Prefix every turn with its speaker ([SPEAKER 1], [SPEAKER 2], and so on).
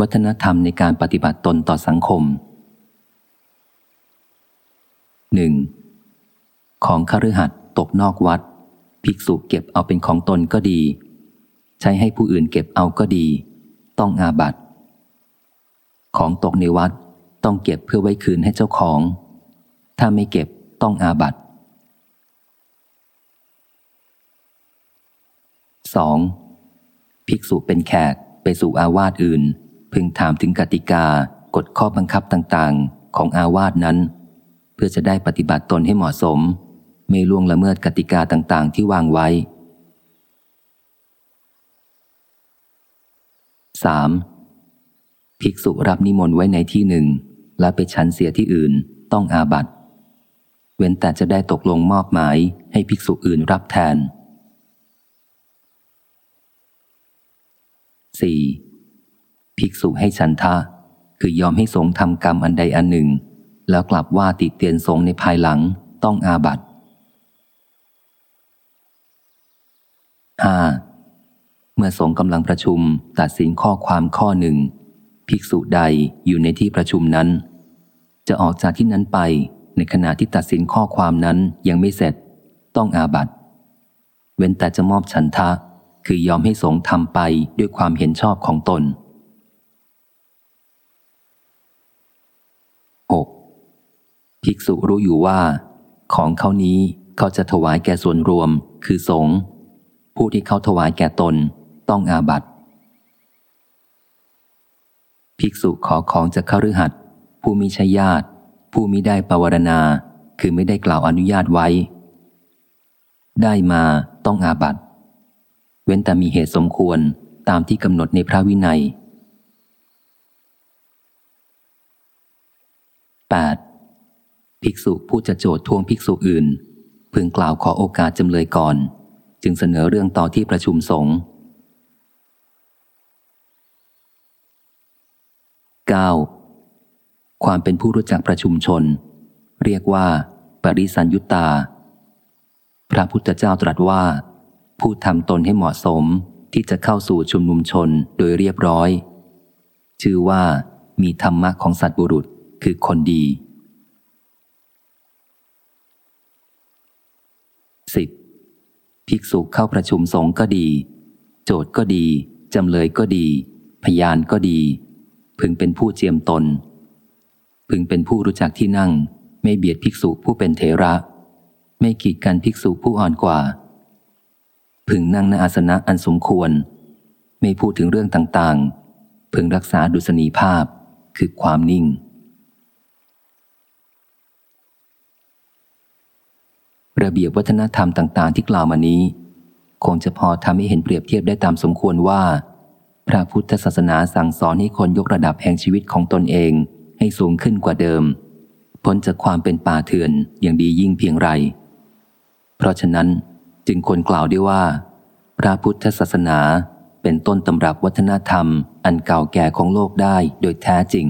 [SPEAKER 1] วัฒนธรรมในการปฏิบัติตนต่อสังคม 1. ของคฤหัสถ์ตกนอกวัด ภิกษุเก็บเอาเป็นของตนก็ดี ใช้ให้ผู้อื่นเก็บเอาก็ดี ต้องอาบัตของตกในวัดต้องเก็บเพื่อไว้คืนให้เจ้าของ ถ้าไม่เก็บต้องอาบัต 2. ภิกษุเป็นแขกไปสู่อาวาสอื่น พึงถามถึงกติกากฎข้อบังคับต่างๆ ของอาวาสนั้น เพื่อจะได้ปฏิบัติตนให้เหมาะสม ไม่ล่วงละเมิดกติกาต่างๆ ที่วางไว้ 3. ภิกษุรับนิมนต์ไว้ในที่หนึ่ง และไปฉันเสียที่อื่นต้องอาบัตเว้นแต่จะได้ตกลงมอบหมายให้ภิกษุอื่นรับแทน 4. ภิกษุให้ฉันทะ คือยอมให้สงฆ์ทำกรรมอันใดอันหนึ่ง แล้วกลับว่าติดเตียนสงฆ์ในภายหลังต้องอาบัต 5. เมื่อสงฆ์กำลังประชุมตัดสินข้อความข้อหนึ่ง ภิกษุใดอยู่ในที่ประชุมนั้น จะออกจากที่นั้นไปในขณะที่ตัดสินข้อความนั้นยังไม่เสร็จ ต้องอาบัตเว้นแต่จะมอบฉันทะ คือยอมให้สงฆ์ทำไปด้วยความเห็นชอบของตน 6. ภิกษุรู้อยู่ว่า ของเขานี้เขาจะถวายแก่ส่วนรวม คือสงฆ์ผู้ที่เขาถวายแก่ตนต้องอาบัตภิกษุขอของจากขรือหัดผู้มีชญาติ ผู้มิได้ปวารณา คือไม่ได้กล่าวอนุญาตไว้ ได้มาต้องอาบัติ เว้นแต่มีเหตุสมควรตามที่กำหนดในพระวินัย 8. ภิกษุผู้จะโจทย์ทวงภิกษุอื่น พึงกล่าวขอโอกาสจำเลยก่อน จึงเสนอเรื่องต่อที่ประชุมสงฆ์ 9. ความเป็นผู้รู้จักประชุมชน เรียกว่า ปริสัญยุตตา พระพุทธเจ้าตรัสว่า ผู้ทำตนให้เหมาะสมที่จะเข้าสู่ชุมนุมชนโดยเรียบร้อย ชื่อว่ามีธรรมะของสัตบุรุษ คือคนดี 10. ภิกษุเข้าประชุมสงฆ์ก็ดี โจทย์ก็ดี จำเลยก็ดี พยานก็ดี พึงเป็นผู้เจียมตน พึงเป็นผู้รู้จักที่นั่ง ไม่เบียดภิกษุผู้เป็นเถระ ไม่กีดกันภิกษุผู้อ่อนกว่า พึงนั่งในอาสนะอันสมควร ไม่พูดถึงเรื่องต่างๆ พึงรักษาดุษณีภาพคือความนิ่ง ระเบียบวัฒนธรรมต่างๆ ที่กล่าวมานี้ คงจะพอทำให้เห็นเปรียบเทียบได้ตามสมควรว่า พระพุทธศาสนาสั่งสอนให้คนยกระดับแห่งชีวิตของตนเองให้สูงขึ้นกว่าเดิม พ้นจากความเป็นป่าเถื่อนอย่างดียิ่งเพียงไร เพราะฉะนั้นจึงควรกล่าวได้ว่า พระพุทธศาสนาเป็นต้นตำรับวัฒนธรรมอันเก่าแก่ของโลกได้โดยแท้จริง